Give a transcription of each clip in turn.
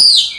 you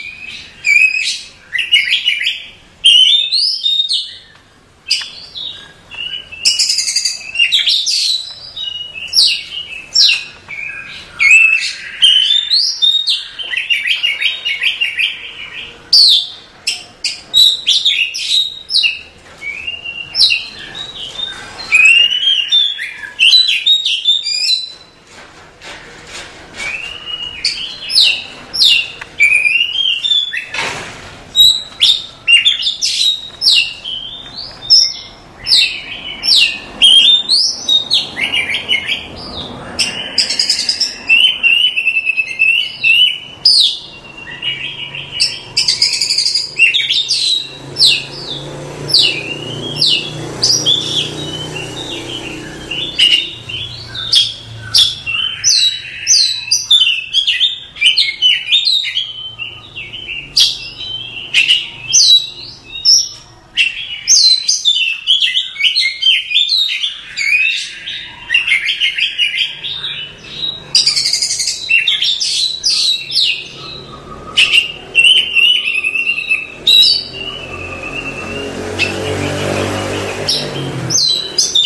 Thank